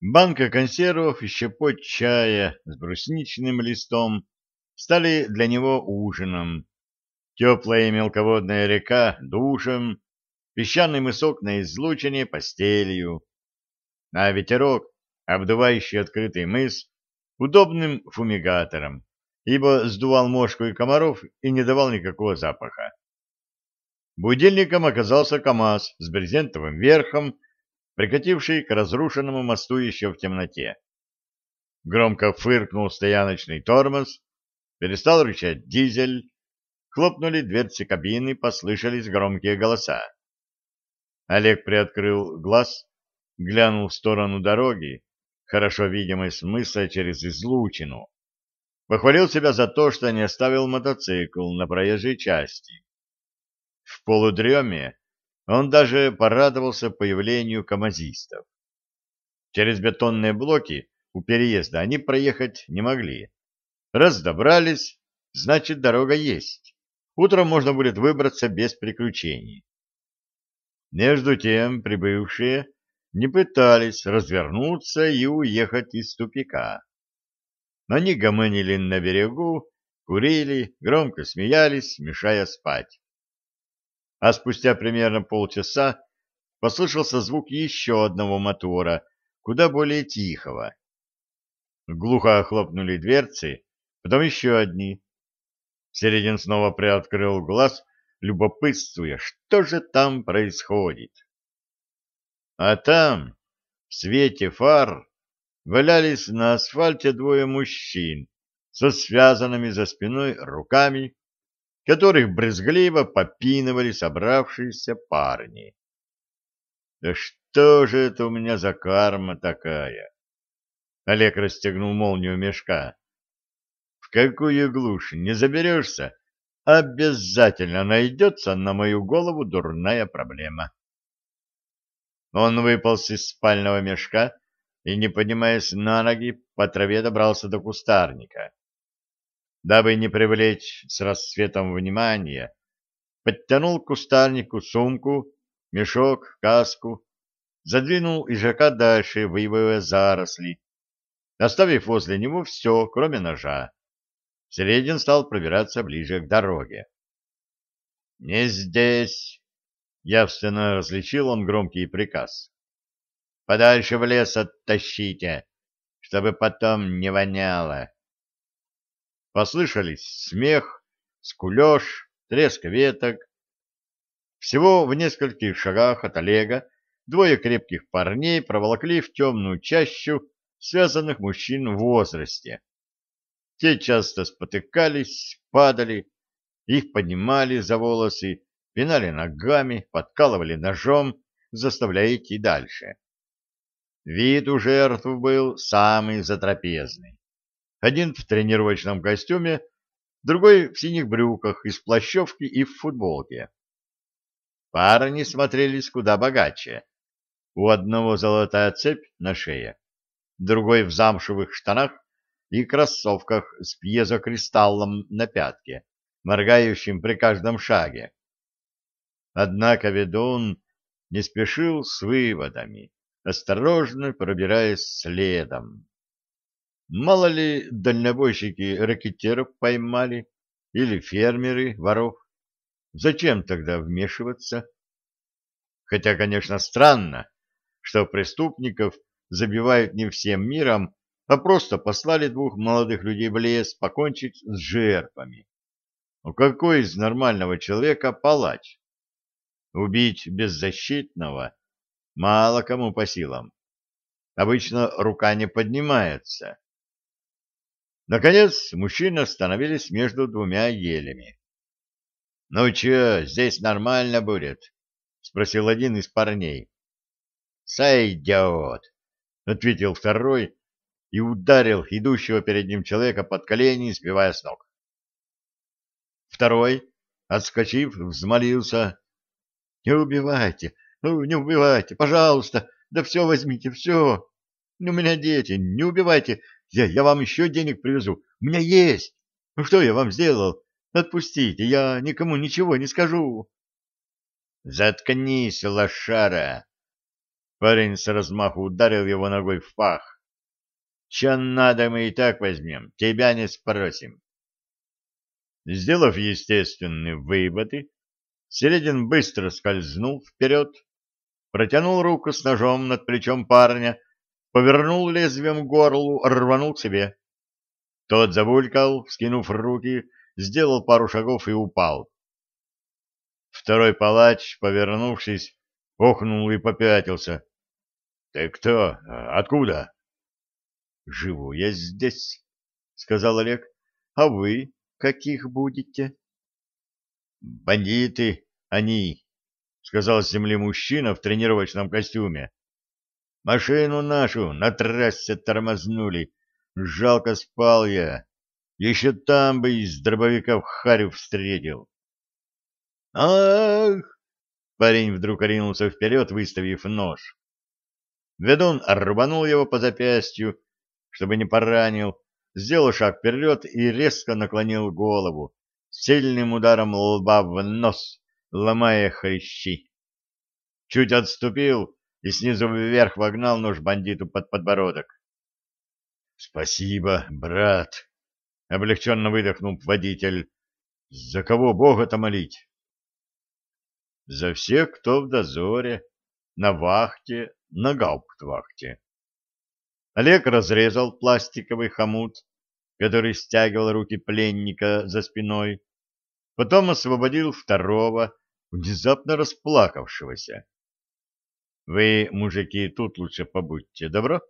Банка консервов и щепоть чая с брусничным листом стали для него ужином. Теплая мелководная река — душем, песчаный мысок на излучине — постелью. А ветерок, обдувающий открытый мыс, удобным фумигатором, ибо сдувал мошку и комаров и не давал никакого запаха. Будильником оказался КамАЗ с брезентовым верхом, прикативший к разрушенному мосту еще в темноте. Громко фыркнул стояночный тормоз, перестал рычать дизель, хлопнули дверцы кабины, послышались громкие голоса. Олег приоткрыл глаз, глянул в сторону дороги, хорошо видимой смысла через излучину. Похвалил себя за то, что не оставил мотоцикл на проезжей части. В полудреме он даже порадовался появлению камазистов. Через бетонные блоки у переезда они проехать не могли. Раз добрались, значит дорога есть. Утром можно будет выбраться без приключений. Между тем прибывшие не пытались развернуться и уехать из тупика. Они гомонили на берегу, курили, громко смеялись, мешая спать а спустя примерно полчаса послышался звук еще одного мотора, куда более тихого. Глухо хлопнули дверцы, потом еще одни. Середин снова приоткрыл глаз, любопытствуя, что же там происходит. А там, в свете фар, валялись на асфальте двое мужчин со связанными за спиной руками которых брезгливо попинывали собравшиеся парни. Да что же это у меня за карма такая? Олег расстегнул молнию мешка. В какую глушь не заберешься, обязательно найдется на мою голову дурная проблема. Он выполз из спального мешка и, не поднимаясь на ноги, по траве добрался до кустарника дабы не привлечь с рассветом внимания, подтянул к кустарнику сумку, мешок, каску, задвинул ижака дальше в ивовые заросли, оставив возле него все, кроме ножа. Середин стал пробираться ближе к дороге. «Не здесь!» — явственно различил он громкий приказ. «Подальше в лес оттащите, чтобы потом не воняло!» Послышались смех, скулеж, треск веток. Всего в нескольких шагах от Олега двое крепких парней проволокли в темную чащу связанных мужчин в возрасте. Те часто спотыкались, падали, их поднимали за волосы, пинали ногами, подкалывали ножом, заставляя идти дальше. Вид у жертв был самый затрапезный. Один в тренировочном костюме, другой в синих брюках, из плащевки и в футболке. Парни смотрелись куда богаче. У одного золотая цепь на шее, другой в замшевых штанах и кроссовках с пьезокристаллом на пятке, моргающим при каждом шаге. Однако ведун не спешил с выводами, осторожно пробираясь следом. Мало ли дальнобойщики ракетеров поймали или фермеры воров. Зачем тогда вмешиваться? Хотя, конечно, странно, что преступников забивают не всем миром, а просто послали двух молодых людей в лес покончить с жертвами. Ну какой из нормального человека палач? Убить беззащитного мало кому по силам. Обычно рука не поднимается. Наконец мужчины остановились между двумя елями. — Ну чё, здесь нормально будет? — спросил один из парней. — Сойдет, — ответил второй и ударил идущего перед ним человека под колени, сбивая с ног. Второй, отскочив, взмолился. — Не убивайте, ну, не убивайте, пожалуйста, да все возьмите, все. У меня дети, не убивайте, я, я вам еще денег привезу. У меня есть. Ну что я вам сделал? Отпустите, я никому ничего не скажу. Заткнись, лошара. Парень с размаху ударил его ногой в пах. Че надо, мы и так возьмем, тебя не спросим. Сделав естественные выводы, Середин быстро скользнул вперед, протянул руку с ножом над плечом парня, повернул лезвием горлу, рванул к себе. Тот забулькал, скинув руки, сделал пару шагов и упал. Второй палач, повернувшись, охнул и попятился. — Ты кто? Откуда? — Живу я здесь, — сказал Олег. — А вы каких будете? — Бандиты они, — сказал с земли мужчина в тренировочном костюме. — Машину нашу на трассе тормознули. Жалко спал я. Еще там бы из дробовика в харю встретил. «Ах!» Парень вдруг оринулся вперед, выставив нож. Ведун рванул его по запястью, чтобы не поранил, сделал шаг вперед и резко наклонил голову, сильным ударом лба в нос, ломая хрящи. Чуть отступил и снизу вверх вогнал нож бандиту под подбородок. — Спасибо, брат! — облегченно выдохнул водитель. — За кого Бога-то молить? За всех, кто в дозоре, на вахте, на гауптвахте. Олег разрезал пластиковый хомут, который стягивал руки пленника за спиной, потом освободил второго, внезапно расплакавшегося. — Вы, мужики, тут лучше побудьте, добро?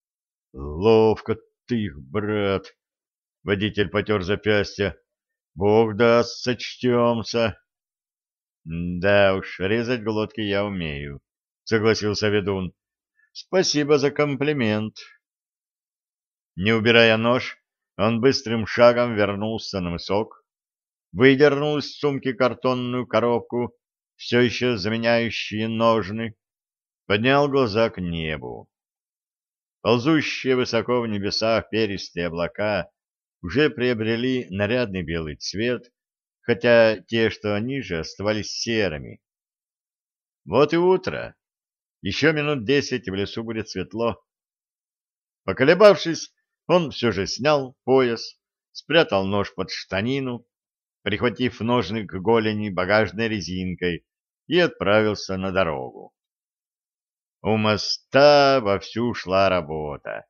— Ловко ты их, брат! — водитель потер запястье. — Бог даст, сочтемся. Да уж, резать глотки я умею, согласился ведун. Спасибо за комплимент. Не убирая нож, он быстрым шагом вернулся на мысок, выдернул из сумки картонную коробку, все еще заменяющие ножны, поднял глаза к небу. Ползущие высоко в небесах перистые облака уже приобрели нарядный белый цвет, хотя те, что ниже, оставались серыми. Вот и утро. Еще минут десять в лесу будет светло. Поколебавшись, он все же снял пояс, спрятал нож под штанину, прихватив ножны к голени багажной резинкой, и отправился на дорогу. У моста вовсю шла работа.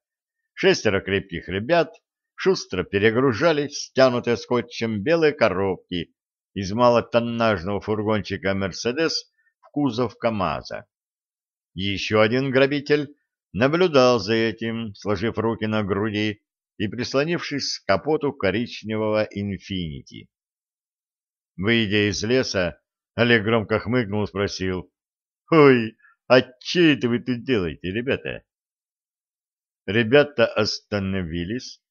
Шестеро крепких ребят шустро перегружали стянутые скотчем белые коробки из малотоннажного фургончика «Мерседес» в кузов КамАЗа. Еще один грабитель наблюдал за этим, сложив руки на груди и прислонившись к капоту коричневого «Инфинити». Выйдя из леса, Олег громко хмыкнул и спросил, «Ой, а че это вы тут делаете, ребята?» Ребята остановились,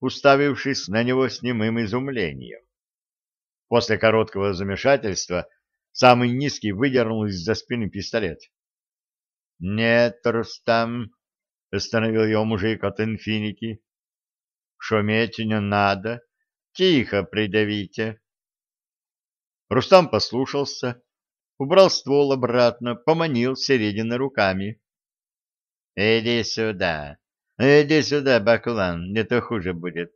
уставившись на него с немым изумлением. После короткого замешательства самый низкий выдернул из-за спины пистолет. — Нет, Рустам, — остановил его мужик от инфинити. — Шуметь не надо, тихо придавите. Рустам послушался, убрал ствол обратно, поманил середины руками. — Иди сюда, Иди сюда, Баклан, не то хуже будет.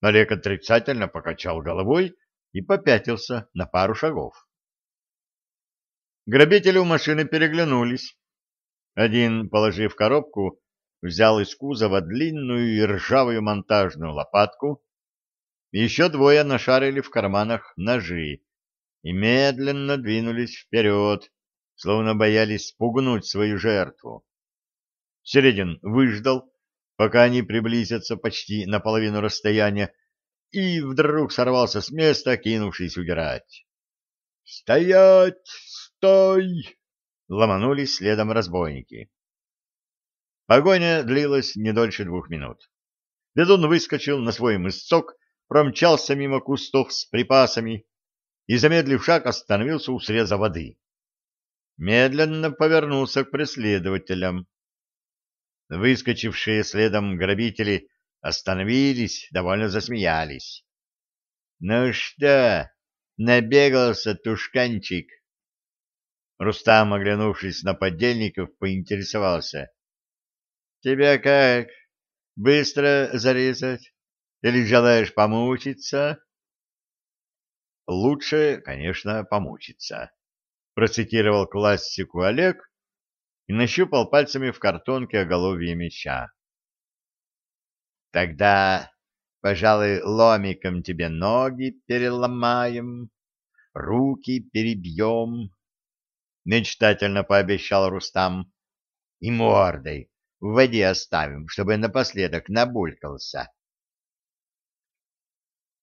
Олег отрицательно покачал головой и попятился на пару шагов. Грабители у машины переглянулись. Один, положив коробку, взял из кузова длинную и ржавую монтажную лопатку, еще двое нашарили в карманах ножи и медленно двинулись вперед, словно боялись спугнуть свою жертву. Середин выждал, пока они приблизятся почти на половину расстояния, и вдруг сорвался с места, кинувшись удирать. «Стоять! Стой!» — ломанулись следом разбойники. Погоня длилась не дольше двух минут. Ведун выскочил на свой мысок, промчался мимо кустов с припасами и, замедлив шаг, остановился у среза воды. Медленно повернулся к преследователям. Выскочившие следом грабители остановились, довольно засмеялись. — Ну что, набегался тушканчик? Рустам, оглянувшись на подельников, поинтересовался. — Тебя как? Быстро зарезать? Или желаешь помучиться? — Лучше, конечно, помучиться, — процитировал классику Олег и нащупал пальцами в картонке оголовье меча. — Тогда, пожалуй, ломиком тебе ноги переломаем, руки перебьем, — мечтательно пообещал Рустам, — и мордой в воде оставим, чтобы напоследок набулькался.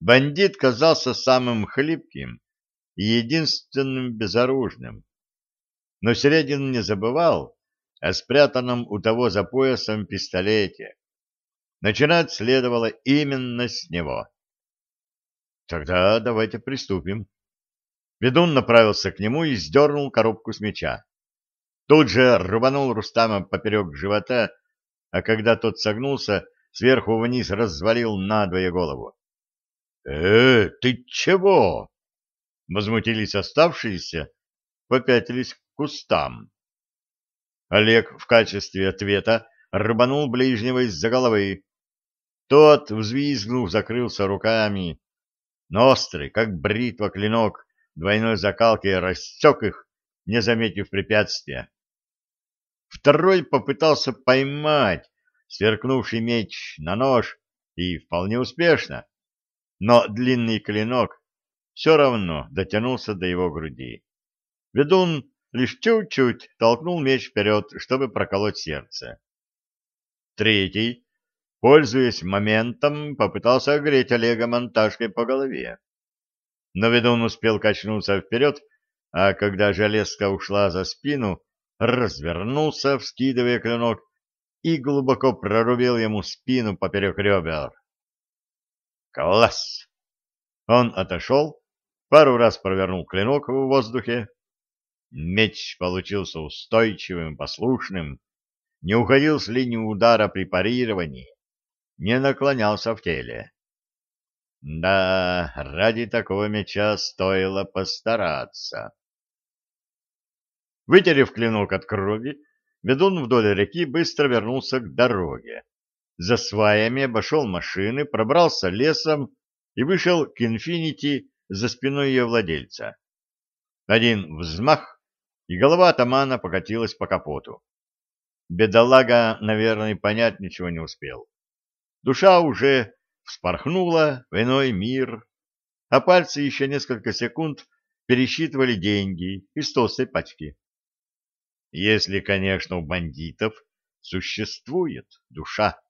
Бандит казался самым хлипким и единственным безоружным. Но Середин не забывал о спрятанном у того за поясом пистолете. Начинать следовало именно с него. Тогда давайте приступим. Ведун направился к нему и сдернул коробку с меча. Тут же рубанул Рустама поперек живота, а когда тот согнулся, сверху вниз развалил надвое голову. — Э, ты чего? — возмутились оставшиеся, попятились к кустам. Олег в качестве ответа рубанул ближнего из-за головы. Тот, взвизгнув, закрылся руками, но острый, как бритва клинок двойной закалки, рассек их, не заметив препятствия. Второй попытался поймать сверкнувший меч на нож, и вполне успешно, но длинный клинок все равно дотянулся до его груди. Ведун лишь чуть-чуть толкнул меч вперед, чтобы проколоть сердце. Третий, пользуясь моментом, попытался огреть Олега монтажкой по голове. Но ведун успел качнуться вперед, а когда железка ушла за спину, развернулся, вскидывая клинок, и глубоко прорубил ему спину поперек ребер. «Класс!» Он отошел, пару раз провернул клинок в воздухе. Меч получился устойчивым, послушным, не уходил с линии удара при парировании, не наклонялся в теле. Да, ради такого меча стоило постараться. Вытерев клинок от крови, ведун вдоль реки быстро вернулся к дороге. За сваями обошел машины, пробрался лесом и вышел к «Инфинити» за спиной ее владельца. Один взмах, и голова атамана покатилась по капоту. Бедолага, наверное, понять ничего не успел. Душа уже вспорхнула в иной мир, а пальцы еще несколько секунд пересчитывали деньги из толстой пачки. Если, конечно, у бандитов существует душа.